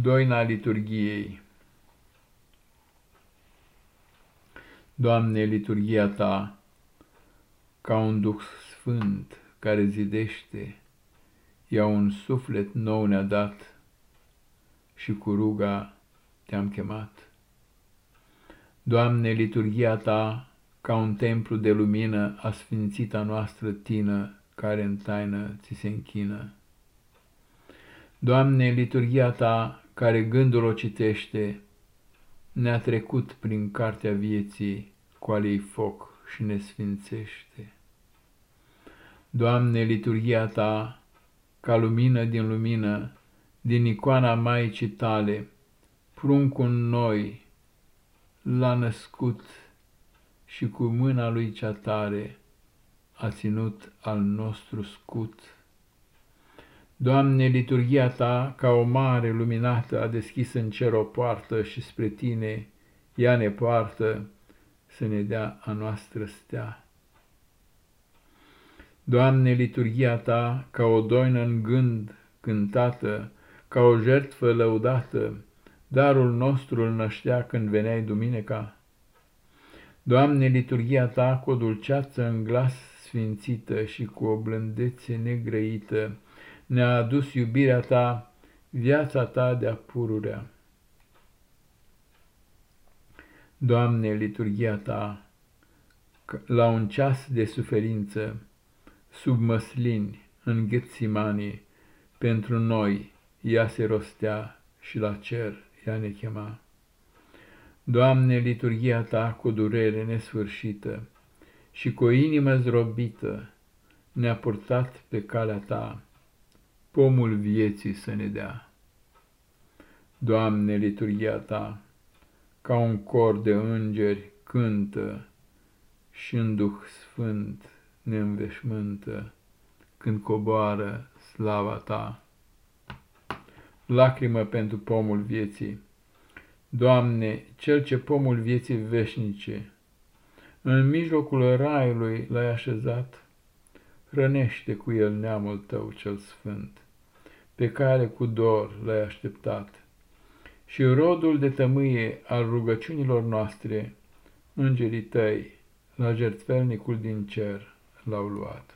Doina liturgiei Doamne, liturgia Ta, ca un Duh Sfânt care zidește, ea un suflet nou ne-a dat și cu ruga Te-am chemat. Doamne, liturgia Ta, ca un templu de lumină, a sfințita noastră tină, care în taină ți se închină. Doamne, liturgia Ta, care gândul o citește, ne-a trecut prin cartea vieții cu alei foc și ne sfințește. Doamne, liturgia Ta, ca lumină din lumină, din icoana Maicii Tale, pruncul noi l-a născut și cu mâna lui cea tare a ținut al nostru scut. Doamne, liturgia Ta, ca o mare luminată, a deschis în cer o poartă și spre Tine ea ne poartă să ne dea a noastră stea. Doamne, liturgia Ta, ca o doină în gând cântată, ca o jertfă lăudată, darul nostru îl năștea când veneai duminica. Doamne, liturgia Ta, cu o dulceață în glas sfințită și cu o blândețe negrăită, ne-a adus iubirea ta, viața ta de-a pururea. Doamne, liturgia ta, la un ceas de suferință, sub măslini, în Ghetsimani, pentru noi ea se rostea și la cer ea ne chema. Doamne, liturgia ta cu durere nesfârșită și cu o inimă zdrobită ne-a purtat pe calea ta, pomul vieții să ne dea. Doamne, liturgia Ta, ca un cor de îngeri cântă și în Duh Sfânt ne înveșmântă când coboară slava Ta. Lacrimă pentru pomul vieții, Doamne, cel ce pomul vieții veșnice, în mijlocul raiului l-ai așezat, hrănește cu el neamul tău cel sfânt pe care cu dor l-ai așteptat. Și rodul de tămâie al rugăciunilor noastre, îngerii tăi, la jertfelnicul din cer l-au luat.